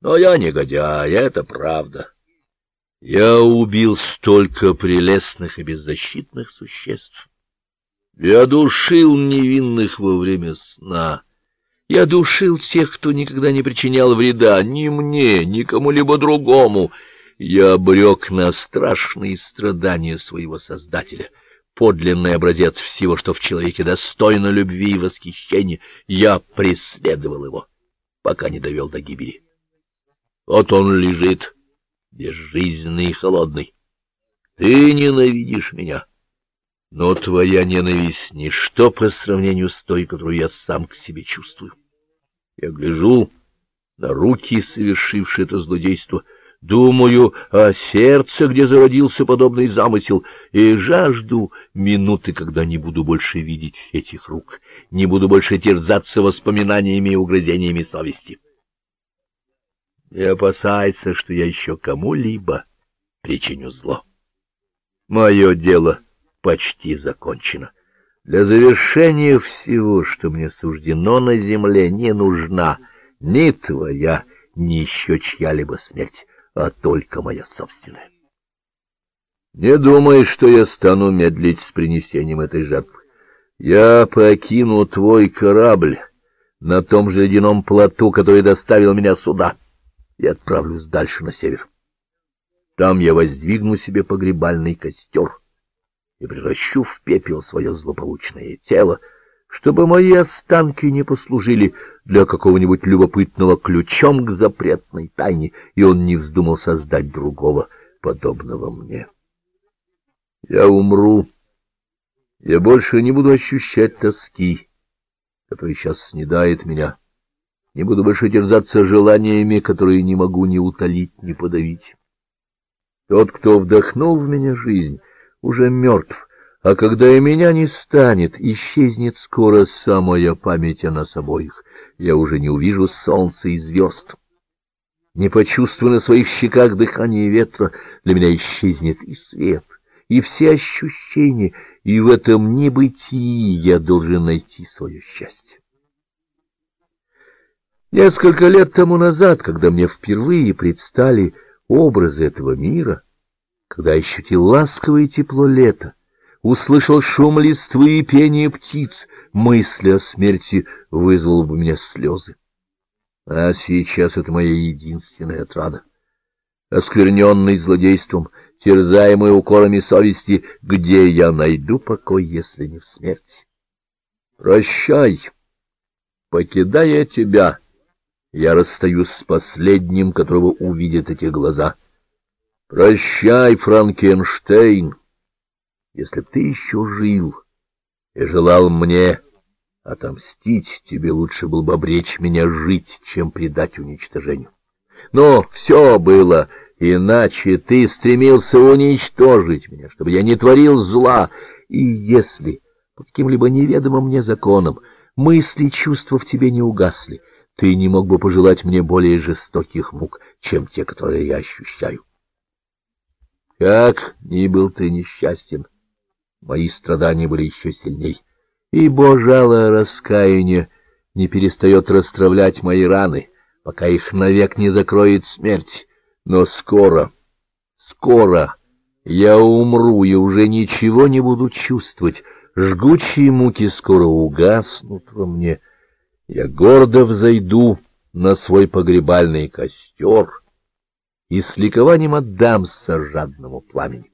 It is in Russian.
Но я негодяй, это правда. Я убил столько прелестных и беззащитных существ. Я душил невинных во время сна. Я душил тех, кто никогда не причинял вреда ни мне, ни кому-либо другому. Я обрек на страшные страдания своего Создателя, подлинный образец всего, что в человеке достойно любви и восхищения. Я преследовал его, пока не довел до гибели. Вот он лежит, безжизненный и холодный. Ты ненавидишь меня, но твоя ненависть — ничто по сравнению с той, которую я сам к себе чувствую. Я гляжу на руки, совершившие это злодейство, думаю о сердце, где зародился подобный замысел, и жажду минуты, когда не буду больше видеть этих рук, не буду больше терзаться воспоминаниями и угрызениями совести. И опасается, что я еще кому-либо причиню зло. Мое дело почти закончено. Для завершения всего, что мне суждено на земле, не нужна ни твоя, ни еще чья-либо смерть, а только моя собственная. Не думай, что я стану медлить с принесением этой жертвы. Я покину твой корабль на том же ледяном плоту, который доставил меня сюда, и отправлюсь дальше на север. Там я воздвигну себе погребальный костер и превращу в пепел свое злополучное тело, чтобы мои останки не послужили для какого-нибудь любопытного ключом к запретной тайне, и он не вздумал создать другого, подобного мне. Я умру. Я больше не буду ощущать тоски, которая сейчас снедает меня. Не буду больше терзаться желаниями, которые не могу ни утолить, ни подавить. Тот, кто вдохнул в меня жизнь, уже мертв, а когда и меня не станет, исчезнет скоро самая память о нас обоих. Я уже не увижу солнца и звезд. Не почувствую на своих щеках дыхание ветра, для меня исчезнет и свет, и все ощущения, и в этом небытии я должен найти свое счастье. Несколько лет тому назад, когда мне впервые предстали образы этого мира, когда ощутил ласковое тепло лета, услышал шум листвы и пение птиц, мысли о смерти вызвало бы меня слезы. А сейчас это моя единственная отрада. Оскверненный злодейством, терзаемый укорами совести, где я найду покой, если не в смерти? Прощай, покидая тебя, я расстаюсь с последним, которого увидят эти глаза — Прощай, Франкенштейн, если б ты еще жил и желал мне отомстить, тебе лучше было бы обречь меня жить, чем предать уничтожению. Но все было иначе, ты стремился уничтожить меня, чтобы я не творил зла, и если по каким-либо неведомым мне законам мысли чувства в тебе не угасли, ты не мог бы пожелать мне более жестоких мук, чем те, которые я ощущаю. Как ни был ты несчастен, мои страдания были еще сильней, и божало раскаяние не перестает расстравлять мои раны, пока их навек не закроет смерть. Но скоро, скоро я умру и уже ничего не буду чувствовать, жгучие муки скоро угаснут во мне. Я гордо взойду на свой погребальный костер — и с ликованием отдамся жадному пламени.